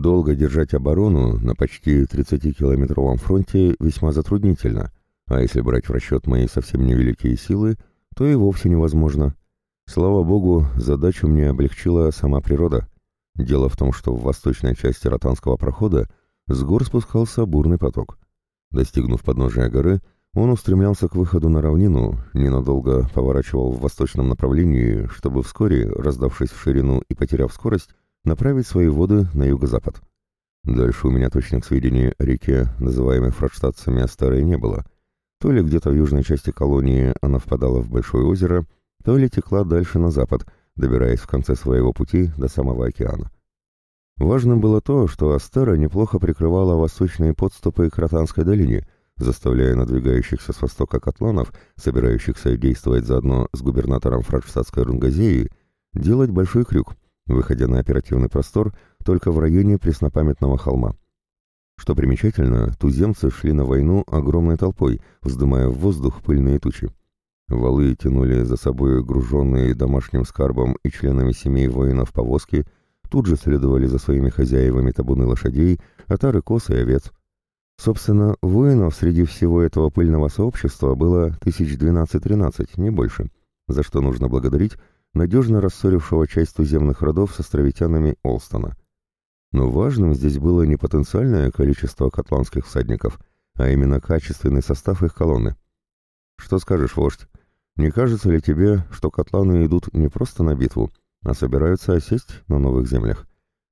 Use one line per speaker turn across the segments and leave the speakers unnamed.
Долго держать оборону на почти 30-километровом фронте весьма затруднительно, а если брать в расчет мои совсем невеликие силы, то и вовсе невозможно. Слава богу, задачу мне облегчила сама природа. Дело в том, что в восточной части Ротанского прохода с гор спускался бурный поток. Достигнув подножия горы, он устремлялся к выходу на равнину, ненадолго поворачивал в восточном направлении, чтобы вскоре, раздавшись в ширину и потеряв скорость, направить свои воды на юго-запад. Дальше у меня точных сведений о реке, называемой фрадштадцами Астарой, не было. То ли где-то в южной части колонии она впадала в большое озеро, то ли текла дальше на запад, добираясь в конце своего пути до самого океана. Важным было то, что Астера неплохо прикрывала восточные подступы к Ротанской долине, заставляя надвигающихся с востока котланов, собирающихся действовать заодно с губернатором фрадштадтской Рунгазеи, делать большой крюк, выходя на оперативный простор только в районе преснопамятного холма. Что примечательно, туземцы шли на войну огромной толпой, вздымая в воздух пыльные тучи. Валы тянули за собой груженные домашним скарбом и членами семей воинов повозки, тут же следовали за своими хозяевами табуны лошадей, отары коз и овец. Собственно, воинов среди всего этого пыльного сообщества было тысяч двенадцать-тринадцать, не больше, за что нужно благодарить надежно рассорившего часть туземных родов с островитянами Олстона. Но важным здесь было не потенциальное количество котланских всадников, а именно качественный состав их колонны. Что скажешь, вождь? Не кажется ли тебе, что котланы идут не просто на битву, а собираются осесть на новых землях?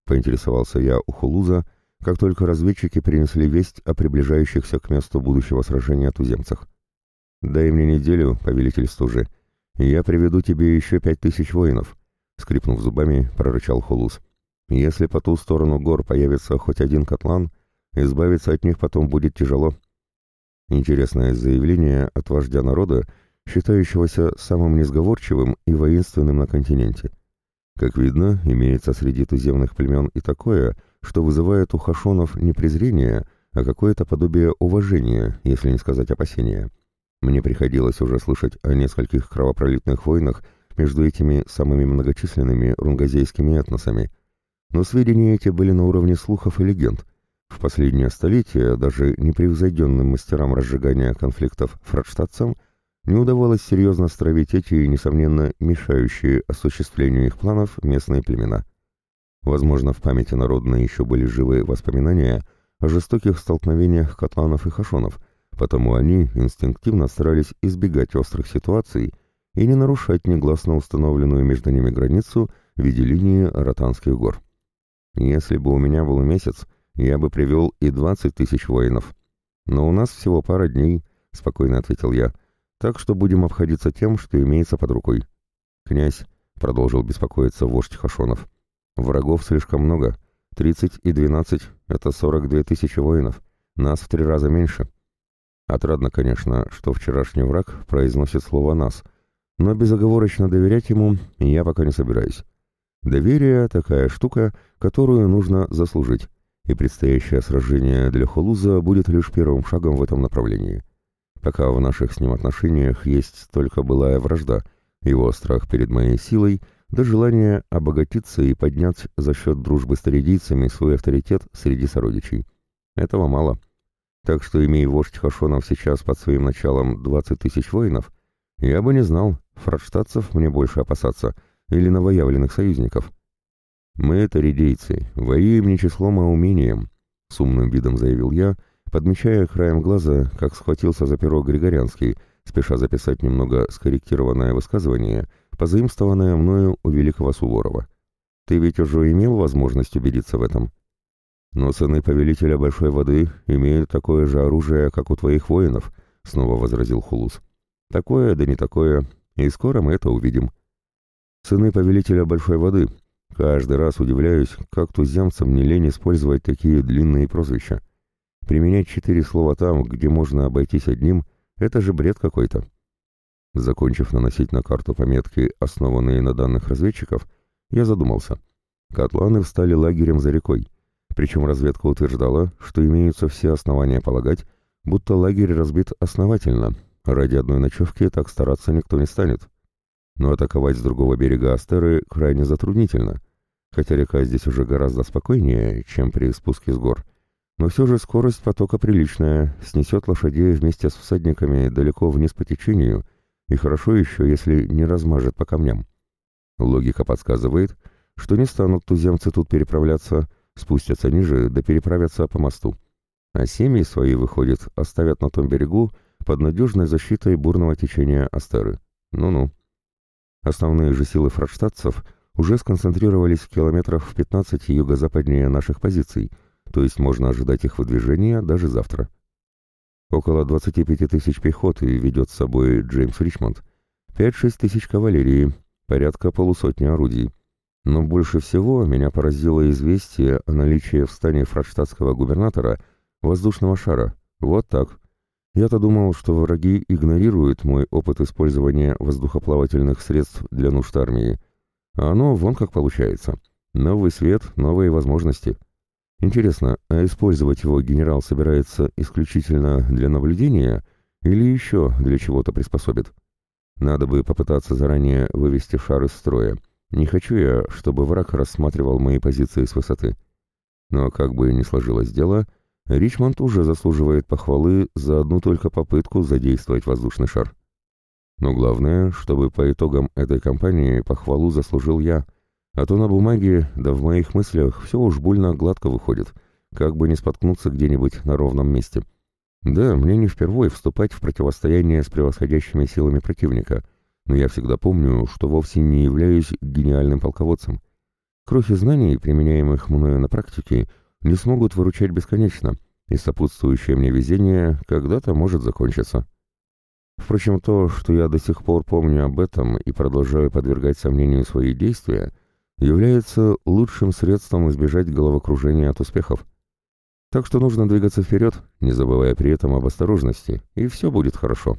Поинтересовался я у Хулуза, как только разведчики принесли весть о приближающихся к месту будущего сражения туземцах. «Дай мне неделю, повелитель стужи, «Я приведу тебе еще пять тысяч воинов», — скрипнув зубами, прорычал Хулус. «Если по ту сторону гор появится хоть один котлан, избавиться от них потом будет тяжело». Интересное заявление от вождя народа, считающегося самым несговорчивым и воинственным на континенте. Как видно, имеется среди туземных племен и такое, что вызывает у хашонов не презрение, а какое-то подобие уважения, если не сказать опасения. Мне приходилось уже слышать о нескольких кровопролитных войнах между этими самыми многочисленными рунгазейскими этносами, но сведения эти были на уровне слухов и легенд. В последнее столетие даже непревзойденным мастерам разжигания конфликтов фрадштадцам не удавалось серьезно стравить эти, несомненно, мешающие осуществлению их планов местные племена. Возможно, в памяти народной еще были живые воспоминания о жестоких столкновениях котланов и хашонов – Потому они инстинктивно старались избегать острых ситуаций и не нарушать негласно установленную между ними границу в виде линии Ротанских гор. Если бы у меня был месяц, я бы привел и двадцать тысяч воинов. Но у нас всего пара дней, — спокойно ответил я, — так что будем обходиться тем, что имеется под рукой. Князь, — продолжил беспокоиться вождь Хашонов, — врагов слишком много. Тридцать и двенадцать — это сорок две тысячи воинов. Нас в три раза меньше. Отрадно, конечно, что вчерашний враг произносит слово «нас», но безоговорочно доверять ему я пока не собираюсь. Доверие — такая штука, которую нужно заслужить, и предстоящее сражение для Холуза будет лишь первым шагом в этом направлении. Пока в наших с ним отношениях есть только былая вражда, его страх перед моей силой, да желание обогатиться и поднять за счет дружбы с таридийцами свой авторитет среди сородичей. Этого мало. Так что, имея вождь Хашонов сейчас под своим началом 20 тысяч воинов, я бы не знал, фрадштадцев мне больше опасаться или новоявленных союзников. «Мы это редейцы, воюем не числом, а умением», — с умным видом заявил я, подмечая краем глаза, как схватился за перо Григорянский, спеша записать немного скорректированное высказывание, позаимствованное мною у великого Суворова. «Ты ведь уже имел возможность убедиться в этом?» «Но сыны повелителя Большой воды имеют такое же оружие, как у твоих воинов», — снова возразил Хулус. «Такое, да не такое, и скоро мы это увидим». «Сыны повелителя Большой воды. Каждый раз удивляюсь, как туземцам не лень использовать такие длинные прозвища. Применять четыре слова там, где можно обойтись одним, это же бред какой-то». Закончив наносить на карту пометки, основанные на данных разведчиков, я задумался. Котланы встали лагерем за рекой. Причем разведка утверждала, что имеются все основания полагать, будто лагерь разбит основательно, ради одной ночевки так стараться никто не станет. Но атаковать с другого берега Астеры крайне затруднительно. хотя река здесь уже гораздо спокойнее, чем при спуске с гор. Но все же скорость потока приличная, снесет лошадей вместе с всадниками далеко вниз по течению, и хорошо еще, если не размажет по камням. Логика подсказывает, что не станут туземцы тут переправляться, спустятся ниже да переправятся по мосту. А семьи свои, выходит, оставят на том берегу под надежной защитой бурного течения Астеры. Ну-ну. Основные же силы фрадштадтцев уже сконцентрировались в километрах в 15 юго-западнее наших позиций, то есть можно ожидать их выдвижения даже завтра. Около 25 тысяч пехоты ведет с собой Джеймс Ричмонд, 5-6 тысяч кавалерии, порядка полусотни орудий. Но больше всего меня поразило известие о наличии в стане фрадштадтского губернатора воздушного шара. Вот так. Я-то думал, что враги игнорируют мой опыт использования воздухоплавательных средств для нужд армии. А оно вон как получается. Новый свет, новые возможности. Интересно, а использовать его генерал собирается исключительно для наблюдения или еще для чего-то приспособит? Надо бы попытаться заранее вывести шар из строя. Не хочу я, чтобы враг рассматривал мои позиции с высоты. Но как бы ни сложилось дело, Ричмонд уже заслуживает похвалы за одну только попытку задействовать воздушный шар. Но главное, чтобы по итогам этой кампании похвалу заслужил я, а то на бумаге, да в моих мыслях все уж больно гладко выходит, как бы не споткнуться где-нибудь на ровном месте. Да, мне не впервые вступать в противостояние с превосходящими силами противника, но я всегда помню, что вовсе не являюсь гениальным полководцем. Крохи знаний, применяемых мною на практике, не смогут выручать бесконечно, и сопутствующее мне везение когда-то может закончиться. Впрочем, то, что я до сих пор помню об этом и продолжаю подвергать сомнению свои действия, является лучшим средством избежать головокружения от успехов. Так что нужно двигаться вперед, не забывая при этом об осторожности, и все будет хорошо.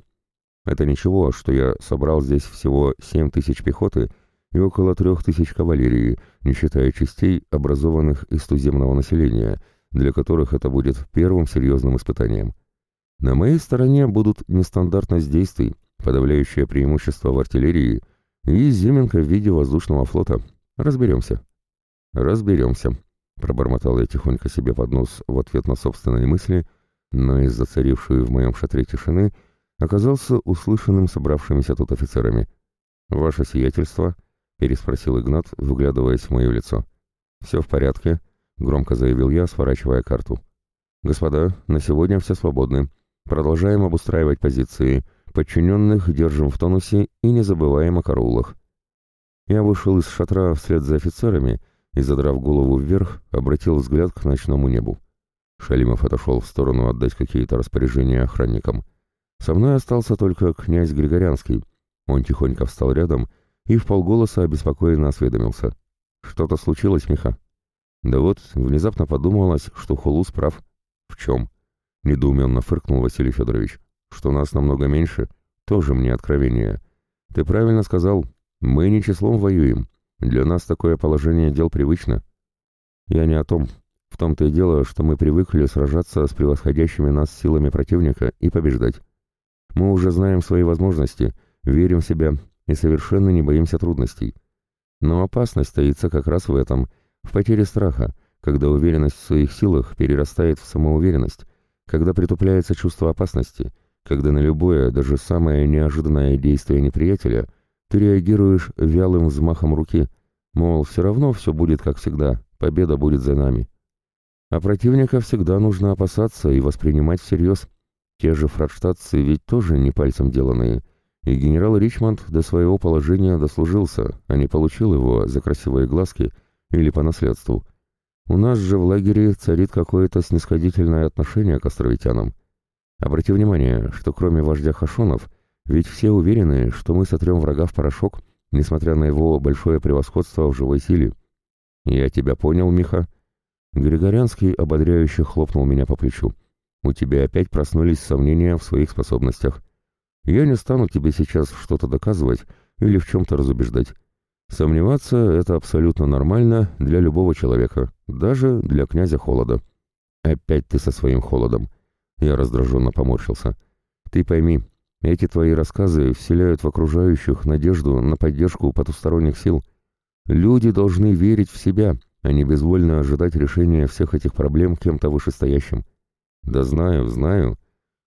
Это ничего, что я собрал здесь всего 7 тысяч пехоты и около 3 тысяч кавалерии, не считая частей, образованных из туземного населения, для которых это будет первым серьезным испытанием. На моей стороне будут нестандартность действий, подавляющее преимущество в артиллерии и изюминка в виде воздушного флота. Разберемся. Разберемся. Пробормотал я тихонько себе под нос в ответ на собственные мысли, но из-за царившей в моем шатре тишины оказался услышанным собравшимися тут офицерами. «Ваше сиятельство?» — переспросил Игнат, выглядываясь в мое лицо. «Все в порядке», — громко заявил я, сворачивая карту. «Господа, на сегодня все свободны. Продолжаем обустраивать позиции. Подчиненных держим в тонусе и не забываем о караулах». Я вышел из шатра вслед за офицерами и, задрав голову вверх, обратил взгляд к ночному небу. Шалимов отошел в сторону отдать какие-то распоряжения охранникам. Со мной остался только князь Григорянский. Он тихонько встал рядом и в полголоса обеспокоенно осведомился. «Что-то случилось, Миха?» «Да вот, внезапно подумалось, что Хулус прав». «В чем?» — недоуменно фыркнул Василий Федорович. «Что нас намного меньше? Тоже мне откровение. Ты правильно сказал, мы не числом воюем, для нас такое положение дел привычно. Я не о том. В том-то и дело, что мы привыкли сражаться с превосходящими нас силами противника и побеждать. Мы уже знаем свои возможности, верим в себя и совершенно не боимся трудностей. Но опасность стоится как раз в этом, в потере страха, когда уверенность в своих силах перерастает в самоуверенность, когда притупляется чувство опасности, когда на любое, даже самое неожиданное действие неприятеля – ты реагируешь вялым взмахом руки, мол, все равно все будет как всегда, победа будет за нами. А противника всегда нужно опасаться и воспринимать всерьез. Те же фрадштадтцы ведь тоже не пальцем деланные, и генерал Ричмонд до своего положения дослужился, а не получил его за красивые глазки или по наследству. У нас же в лагере царит какое-то снисходительное отношение к островитянам. Обрати внимание, что кроме вождя Хашонов – ведь все уверены, что мы сотрем врага в порошок, несмотря на его большое превосходство в живой силе. Я тебя понял, Миха. Григорянский ободряюще хлопнул меня по плечу. У тебя опять проснулись сомнения в своих способностях. Я не стану тебе сейчас что-то доказывать или в чем-то разубеждать. Сомневаться — это абсолютно нормально для любого человека, даже для князя Холода. Опять ты со своим холодом. Я раздраженно поморщился. Ты пойми, эти твои рассказы вселяют в окружающих надежду на поддержку потусторонних сил. Люди должны верить в себя, а не безвольно ожидать решения всех этих проблем кем-то вышестоящим. Да знаю, знаю.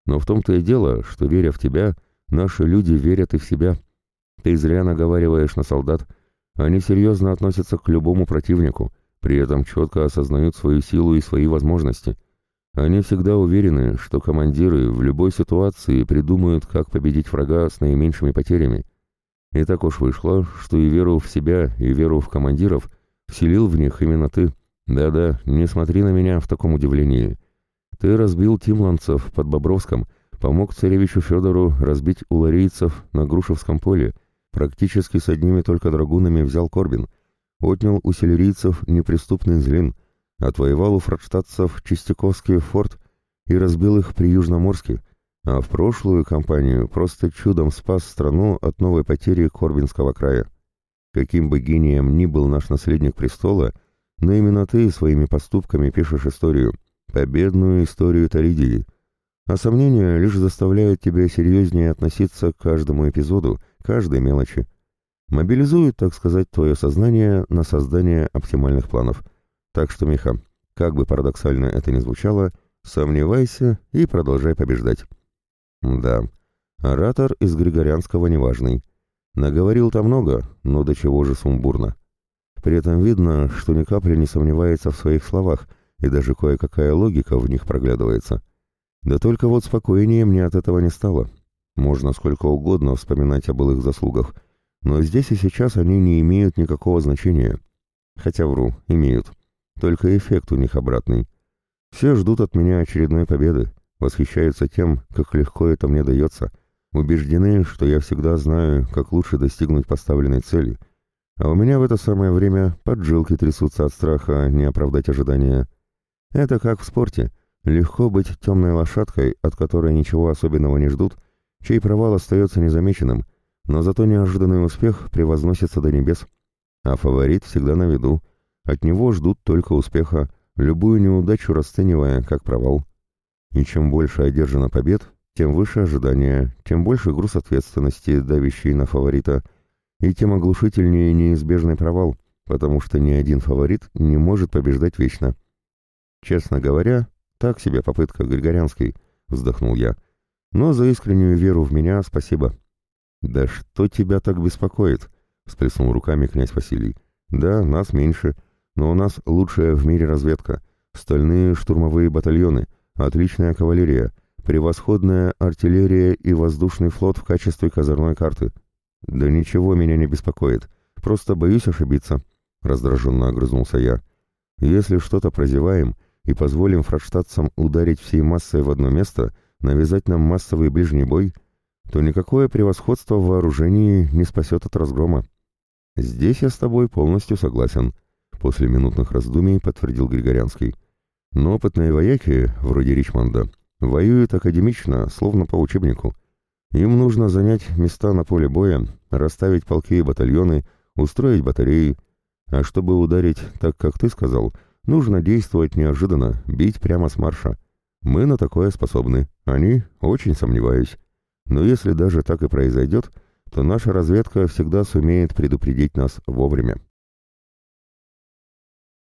Но в том-то и дело, что, веря в тебя, наши люди верят и в себя. Ты зря наговариваешь на солдат. Они серьезно относятся к любому противнику, при этом четко осознают свою силу и свои возможности. Они всегда уверены, что командиры в любой ситуации придумают, как победить врага с наименьшими потерями. И так уж вышло, что и веру в себя, и веру в командиров вселил в них именно ты. Да-да, не смотри на меня в таком удивлении. Ты разбил тимланцев под Бобровском, помог царевичу Федору разбить уларийцев на Грушевском поле, практически с одними только драгунами взял Корбин, отнял у селерийцев неприступный Злин, отвоевал у фрадштадцев Чистяковский форт и разбил их при Южноморске, а в прошлую кампанию просто чудом спас страну от новой потери Корбинского края. Каким бы гением ни был наш наследник престола, но именно ты своими поступками пишешь историю, победную историю Талидии. А сомнения лишь заставляют тебя серьезнее относиться к каждому эпизоду, каждой мелочи. Мобилизуют, так сказать, твое сознание на создание оптимальных планов. Так что, Миха, как бы парадоксально это ни звучало, сомневайся и продолжай побеждать. Да, оратор из Григорянского неважный. Наговорил-то много, но до чего же сумбурно. При этом видно, что ни капли не сомневается в своих словах, и даже кое-какая логика в них проглядывается. Да только вот спокойнее мне от этого не стало. Можно сколько угодно вспоминать о былых заслугах, но здесь и сейчас они не имеют никакого значения. Хотя вру, имеют. Только эффект у них обратный. Все ждут от меня очередной победы, восхищаются тем, как легко это мне дается, убеждены, что я всегда знаю, как лучше достигнуть поставленной цели. А у меня в это самое время поджилки трясутся от страха не оправдать ожидания. Это как в спорте. Легко быть темной лошадкой, от которой ничего особенного не ждут, чей провал остается незамеченным, но зато неожиданный успех превозносится до небес. А фаворит всегда на виду, от него ждут только успеха, любую неудачу расценивая как провал. И чем больше одержано побед, тем выше ожидания, тем больше груз ответственности, давящий на фаворита, и тем оглушительнее неизбежный провал, потому что ни один фаворит не может побеждать вечно. Честно говоря, так себе попытка Григорянской, вздохнул я. Но за искреннюю веру в меня спасибо. Да что тебя так беспокоит? всплеснул руками князь Василий. Да, нас меньше, но у нас лучшая в мире разведка, стальные штурмовые батальоны, отличная кавалерия, превосходная артиллерия и воздушный флот в качестве козырной карты. Да ничего меня не беспокоит, просто боюсь ошибиться, раздраженно огрызнулся я. Если что-то прозеваем и позволим фрадштадцам ударить всей массой в одно место, навязать нам массовый ближний бой, то никакое превосходство в вооружении не спасет от разгрома. Здесь я с тобой полностью согласен, После минутных раздумий подтвердил Григорянский. Но опытные вояки, вроде Ричмонда, воюют академично, словно по учебнику. Им нужно занять места на поле боя, расставить полки и батальоны, устроить батареи. А чтобы ударить так, как ты сказал, нужно действовать неожиданно, бить прямо с марша. Мы на такое способны. Они, очень сомневаюсь. Но если даже так и произойдет, то наша разведка всегда сумеет предупредить нас вовремя.